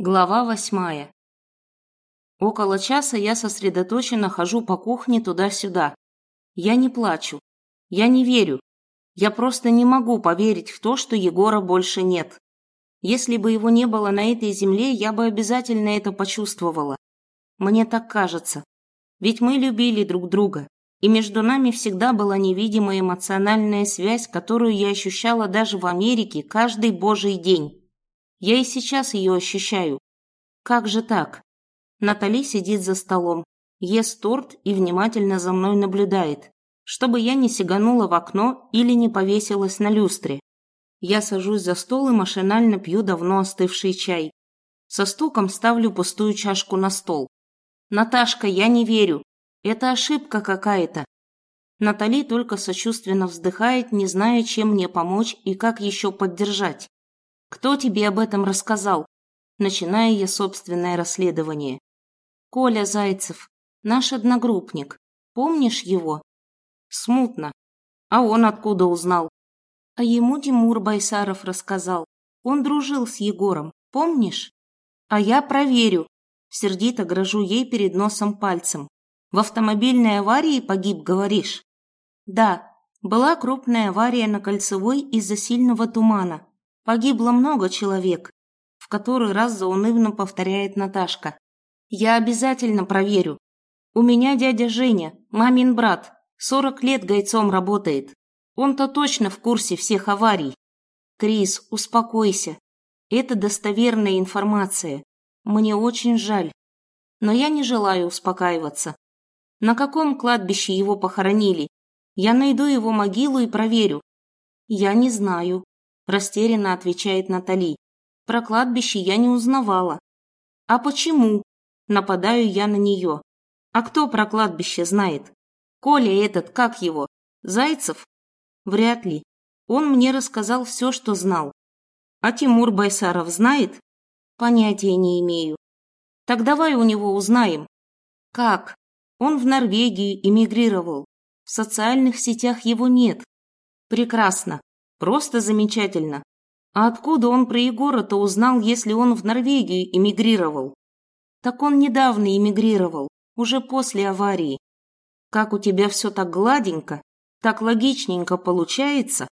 Глава восьмая. Около часа я сосредоточенно хожу по кухне туда-сюда. Я не плачу. Я не верю. Я просто не могу поверить в то, что Егора больше нет. Если бы его не было на этой земле, я бы обязательно это почувствовала. Мне так кажется. Ведь мы любили друг друга, и между нами всегда была невидимая эмоциональная связь, которую я ощущала даже в Америке каждый божий день. Я и сейчас ее ощущаю. Как же так? Натали сидит за столом, ест торт и внимательно за мной наблюдает, чтобы я не сиганула в окно или не повесилась на люстре. Я сажусь за стол и машинально пью давно остывший чай. Со стуком ставлю пустую чашку на стол. «Наташка, я не верю. Это ошибка какая-то». Натали только сочувственно вздыхает, не зная, чем мне помочь и как еще поддержать. Кто тебе об этом рассказал? Начиная я собственное расследование. Коля Зайцев, наш одногруппник. Помнишь его? Смутно. А он откуда узнал? А ему Тимур Байсаров рассказал. Он дружил с Егором, помнишь? А я проверю. Сердито грожу ей перед носом пальцем. В автомобильной аварии погиб, говоришь? Да, была крупная авария на Кольцевой из-за сильного тумана. Погибло много человек, в который раз заунывно повторяет Наташка. Я обязательно проверю. У меня дядя Женя, мамин брат, сорок лет гайцом работает. Он-то точно в курсе всех аварий. Крис, успокойся. Это достоверная информация. Мне очень жаль. Но я не желаю успокаиваться. На каком кладбище его похоронили? Я найду его могилу и проверю. Я не знаю растерянно отвечает Натали. Про кладбище я не узнавала. А почему? Нападаю я на нее. А кто про кладбище знает? Коля этот, как его? Зайцев? Вряд ли. Он мне рассказал все, что знал. А Тимур Байсаров знает? Понятия не имею. Так давай у него узнаем. Как? Он в Норвегию эмигрировал. В социальных сетях его нет. Прекрасно. Просто замечательно. А откуда он про Егора-то узнал, если он в Норвегию эмигрировал? Так он недавно эмигрировал, уже после аварии. Как у тебя все так гладенько, так логичненько получается?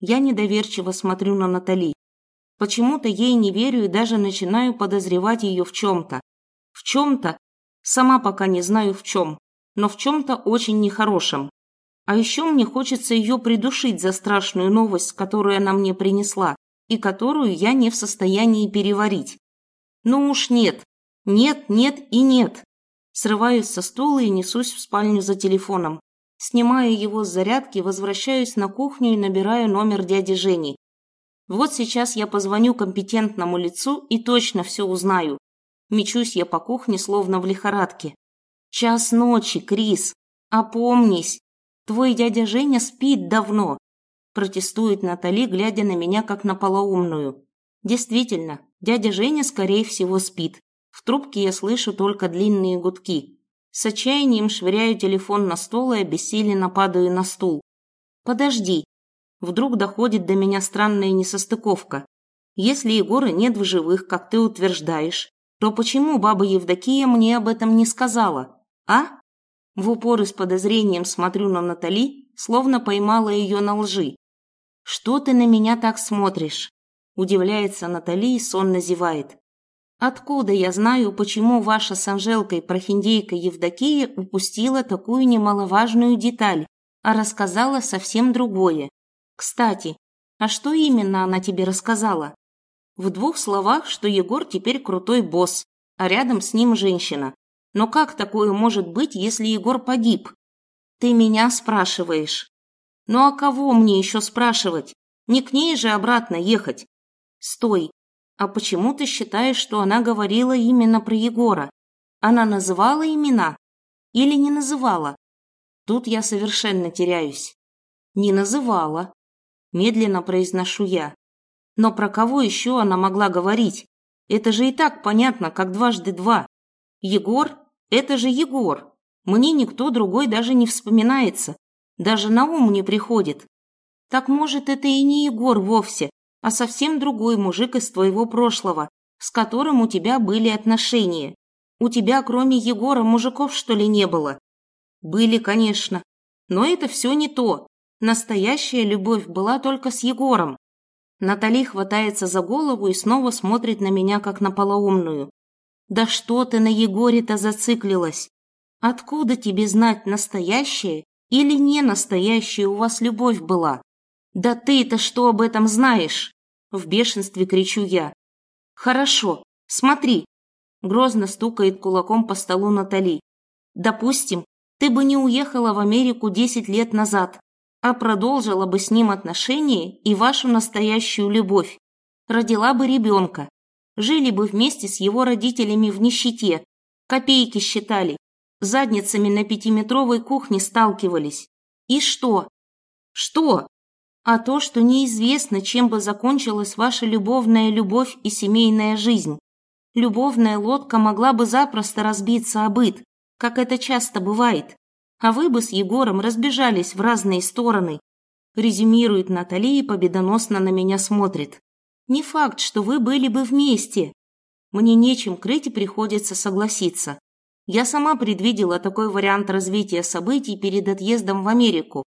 Я недоверчиво смотрю на Натали. Почему-то ей не верю и даже начинаю подозревать ее в чем-то. В чем-то, сама пока не знаю в чем, но в чем-то очень нехорошем. А еще мне хочется ее придушить за страшную новость, которую она мне принесла, и которую я не в состоянии переварить. Ну уж нет. Нет, нет и нет. Срываюсь со стула и несусь в спальню за телефоном. Снимаю его с зарядки, возвращаюсь на кухню и набираю номер дяди Жени. Вот сейчас я позвоню компетентному лицу и точно все узнаю. Мечусь я по кухне, словно в лихорадке. Час ночи, Крис. Опомнись. Твой дядя Женя спит давно, протестует Натали, глядя на меня как на полоумную. Действительно, дядя Женя, скорее всего, спит. В трубке я слышу только длинные гудки. С отчаянием швыряю телефон на стол и обессиленно падаю на стул. Подожди. Вдруг доходит до меня странная несостыковка. Если Егора нет в живых, как ты утверждаешь, то почему баба Евдокия мне об этом не сказала? А? В упор и с подозрением смотрю на Натали, словно поймала ее на лжи. «Что ты на меня так смотришь?» Удивляется Натали и сонно зевает. «Откуда я знаю, почему ваша с Анжелкой прохиндейка Евдокия упустила такую немаловажную деталь, а рассказала совсем другое? Кстати, а что именно она тебе рассказала?» В двух словах, что Егор теперь крутой босс, а рядом с ним женщина. Но как такое может быть, если Егор погиб? Ты меня спрашиваешь. Ну а кого мне еще спрашивать? Не к ней же обратно ехать. Стой. А почему ты считаешь, что она говорила именно про Егора? Она называла имена? Или не называла? Тут я совершенно теряюсь. Не называла. Медленно произношу я. Но про кого еще она могла говорить? Это же и так понятно, как дважды два. Егор – это же Егор. Мне никто другой даже не вспоминается. Даже на ум не приходит. Так может, это и не Егор вовсе, а совсем другой мужик из твоего прошлого. с которым у тебя были отношения. У тебя, кроме Егора, мужиков, что ли, не было? Были, конечно. Но это все не то. Настоящая любовь была только с Егором. Натали хватается за голову и снова смотрит на меня, как на полоумную. Да что ты на Егоре-то зациклилась? Откуда тебе знать, настоящая или не настоящая у вас любовь была? Да ты-то что об этом знаешь? В бешенстве кричу я. Хорошо, смотри. Грозно стукает кулаком по столу Натали. Допустим, ты бы не уехала в Америку десять лет назад, а продолжила бы с ним отношения и вашу настоящую любовь. Родила бы ребенка. Жили бы вместе с его родителями в нищете. Копейки считали. Задницами на пятиметровой кухне сталкивались. И что? Что? а то, что неизвестно, чем бы закончилась ваша любовная любовь и семейная жизнь. Любовная лодка могла бы запросто разбиться о быт, как это часто бывает, а вы бы с Егором разбежались в разные стороны. Резюмирует Натали и победоносно на меня смотрит. Не факт, что вы были бы вместе. Мне нечем крыть и приходится согласиться. Я сама предвидела такой вариант развития событий перед отъездом в Америку.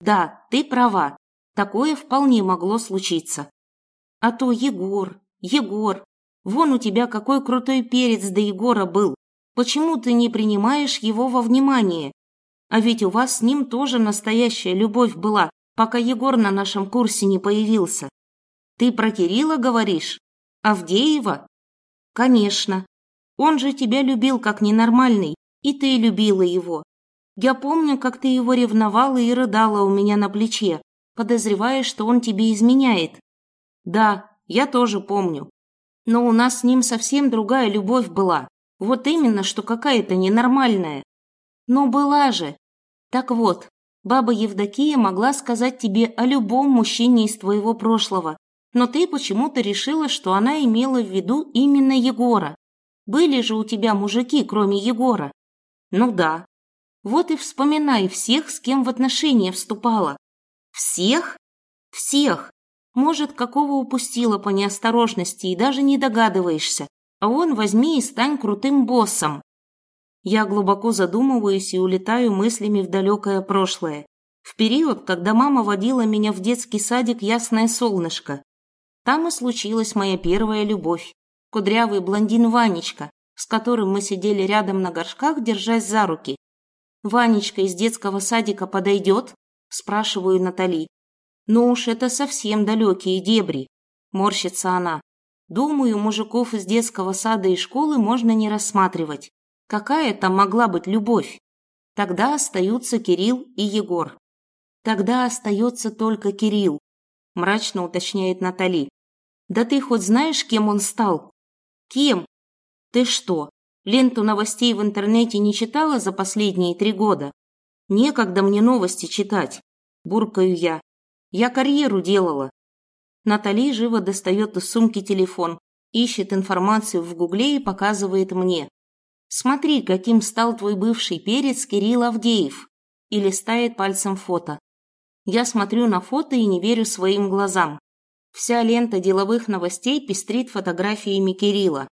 Да, ты права, Такое вполне могло случиться. А то Егор, Егор, вон у тебя какой крутой перец до Егора был. Почему ты не принимаешь его во внимание? А ведь у вас с ним тоже настоящая любовь была, пока Егор на нашем курсе не появился. Ты про Кирилла говоришь? Авдеева? Конечно. Он же тебя любил как ненормальный, и ты любила его. Я помню, как ты его ревновала и рыдала у меня на плече, подозревая, что он тебе изменяет. Да, я тоже помню. Но у нас с ним совсем другая любовь была. Вот именно, что какая-то ненормальная. Но была же. Так вот, баба Евдокия могла сказать тебе о любом мужчине из твоего прошлого, но ты почему-то решила, что она имела в виду именно Егора. Были же у тебя мужики, кроме Егора? Ну да. Вот и вспоминай всех, с кем в отношения вступала. Всех? Всех. Может, какого упустила по неосторожности и даже не догадываешься. А он возьми и стань крутым боссом. Я глубоко задумываюсь и улетаю мыслями в далекое прошлое. В период, когда мама водила меня в детский садик «Ясное солнышко». Там и случилась моя первая любовь. Кудрявый блондин Ванечка, с которым мы сидели рядом на горшках, держась за руки. Ванечка из детского садика подойдет, Спрашиваю Натали. Ну уж это совсем далекие дебри. Морщится она. Думаю, мужиков из детского сада и школы можно не рассматривать. Какая там могла быть любовь? Тогда остаются Кирилл и Егор. Тогда остается только Кирилл, мрачно уточняет Натали. Да ты хоть знаешь, кем он стал? Кем? Ты что, ленту новостей в интернете не читала за последние три года? Некогда мне новости читать, буркаю я. Я карьеру делала. Натали живо достает из сумки телефон, ищет информацию в гугле и показывает мне. Смотри, каким стал твой бывший перец Кирилл Авдеев. И листает пальцем фото. Я смотрю на фото и не верю своим глазам. Вся лента деловых новостей пестрит фотографиями Кирилла.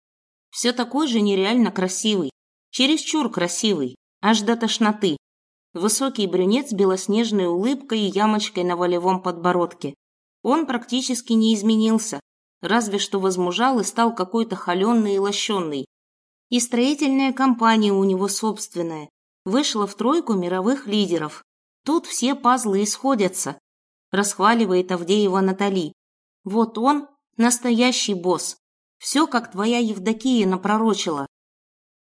Все такой же нереально красивый. Чересчур красивый. Аж до тошноты. Высокий брюнет с белоснежной улыбкой и ямочкой на волевом подбородке. Он практически не изменился, разве что возмужал и стал какой-то холеный и лощенный. И строительная компания у него собственная. Вышла в тройку мировых лидеров. Тут все пазлы исходятся. Расхваливает Авдеева Натали. Вот он настоящий босс. Все, как твоя Евдокия напророчила.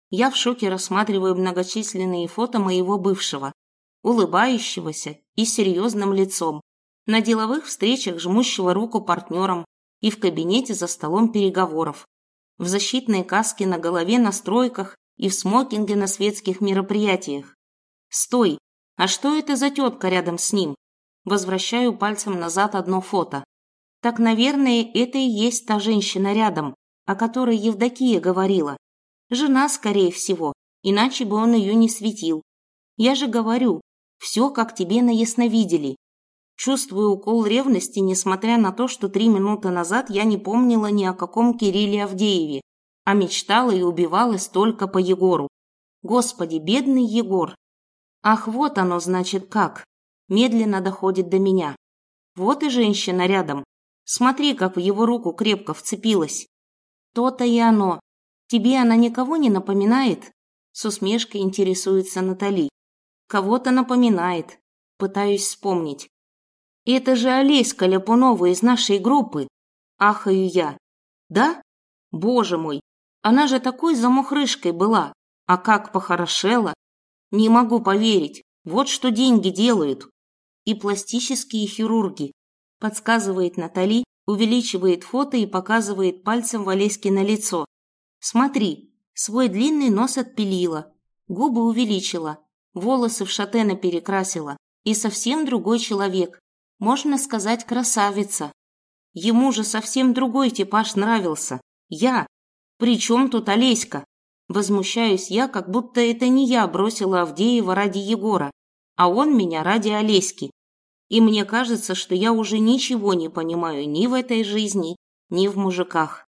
Я в шоке рассматриваю многочисленные фото моего бывшего улыбающегося и серьезным лицом, на деловых встречах жмущего руку партнерам и в кабинете за столом переговоров, в защитной каске на голове на стройках и в смокинге на светских мероприятиях. Стой! А что это за тетка рядом с ним? Возвращаю пальцем назад одно фото. Так, наверное, это и есть та женщина рядом, о которой Евдокия говорила. Жена, скорее всего, иначе бы он ее не светил. Я же говорю, все, как тебе на ясновидели. Чувствую укол ревности, несмотря на то, что три минуты назад я не помнила ни о каком Кирилле Авдееве, а мечтала и убивалась только по Егору. Господи, бедный Егор. Ах, вот оно, значит, как. Медленно доходит до меня. Вот и женщина рядом. Смотри, как в его руку крепко вцепилась. То-то и оно. Тебе она никого не напоминает? С усмешкой интересуется Натали. Кого-то напоминает. Пытаюсь вспомнить. Это же Олеська Ляпунова из нашей группы. Ахаю я. Да? Боже мой, она же такой замухрышкой была. А как похорошела. Не могу поверить. Вот что деньги делают. И пластические хирурги. Подсказывает Натали, увеличивает фото и показывает пальцем Валеське на лицо. Смотри, свой длинный нос отпилила, губы увеличила, волосы в шатена перекрасила. И совсем другой человек, можно сказать, красавица. Ему же совсем другой типаж нравился. Я. Причем тут Олеська? Возмущаюсь я, как будто это не я бросила Авдеева ради Егора, а он меня ради Олеськи. И мне кажется, что я уже ничего не понимаю ни в этой жизни, ни в мужиках.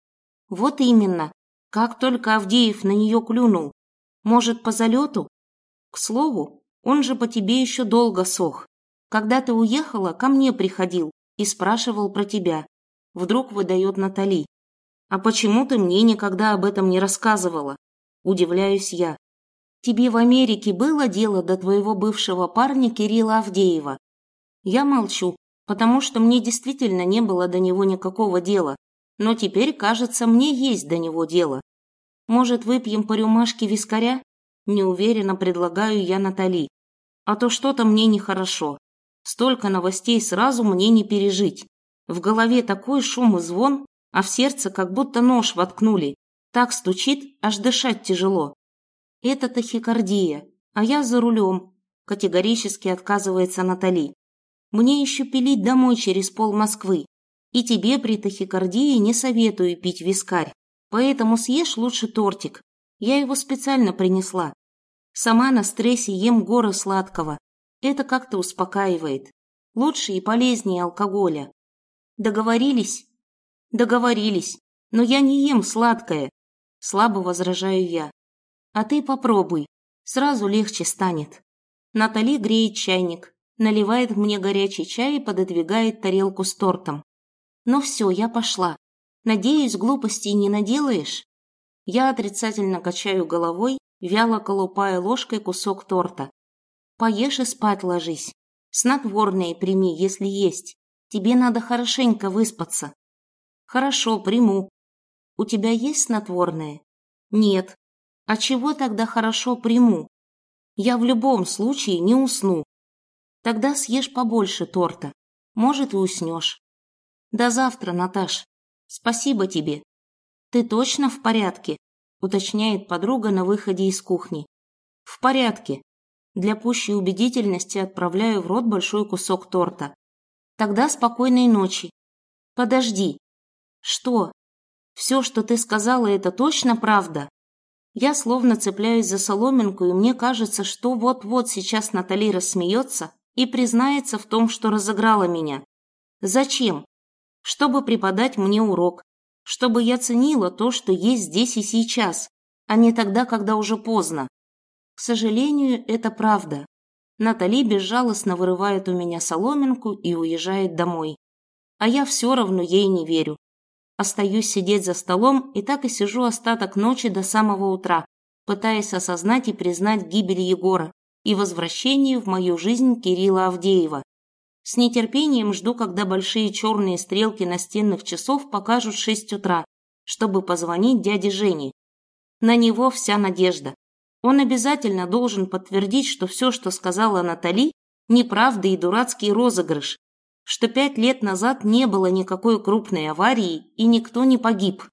Вот именно. Как только Авдеев на нее клюнул. Может, по залету? К слову, он же по тебе еще долго сох. Когда ты уехала, ко мне приходил и спрашивал про тебя. Вдруг выдает Натали. А почему ты мне никогда об этом не рассказывала? Удивляюсь я. Тебе в Америке было дело до твоего бывшего парня Кирилла Авдеева? Я молчу, потому что мне действительно не было до него никакого дела. Но теперь, кажется, мне есть до него дело. Может, выпьем по рюмашке вискаря? Неуверенно предлагаю я Натали. А то что-то мне нехорошо. Столько новостей сразу мне не пережить. В голове такой шум и звон, а в сердце как будто нож воткнули. Так стучит, аж дышать тяжело. Это тахикардия, а я за рулем. Категорически отказывается Натали. Мне еще пилить домой через пол Москвы. И тебе при тахикардии не советую пить вискарь. Поэтому съешь лучше тортик. Я его специально принесла. Сама на стрессе ем горы сладкого, это как-то успокаивает. Лучше и полезнее алкоголя. Договорились? Договорились. Но я не ем сладкое. Слабо возражаю я. А ты попробуй. Сразу легче станет. Натали греет чайник, наливает мне горячий чай и пододвигает тарелку с тортом. Ну все, я пошла. Надеюсь, глупостей не наделаешь? Я отрицательно качаю головой, вяло колупая ложкой кусок торта. Поешь и спать ложись. Снотворное прими, если есть. Тебе надо хорошенько выспаться. Хорошо, приму. У тебя есть снотворное? Нет. А чего тогда хорошо приму? Я в любом случае не усну. Тогда съешь побольше торта. Может, и уснешь. До завтра, Наташ. Спасибо тебе. Ты точно в порядке? Уточняет подруга на выходе из кухни. В порядке. Для пущей убедительности отправляю в рот большой кусок торта. Тогда спокойной ночи. Подожди. Что? Все, что ты сказала, это точно правда? Я словно цепляюсь за соломинку, и мне кажется, что вот-вот сейчас Натали рассмеется и признается в том, что разыграла меня. Зачем? Чтобы преподать мне урок. Чтобы я ценила то, что есть здесь и сейчас, а не тогда, когда уже поздно. К сожалению, это правда. Натали безжалостно вырывает у меня соломинку и уезжает домой. А я все равно ей не верю. Остаюсь сидеть за столом и так и сижу остаток ночи до самого утра, пытаясь осознать и признать гибель Егора и возвращение в мою жизнь Кирилла Авдеева. С нетерпением жду, когда большие черные стрелки настенных часов покажут шесть утра, чтобы позвонить дяде Жене. На него вся надежда. Он обязательно должен подтвердить, что все, что сказала Натали, неправда и дурацкий розыгрыш, что пять лет назад не было никакой крупной аварии и никто не погиб.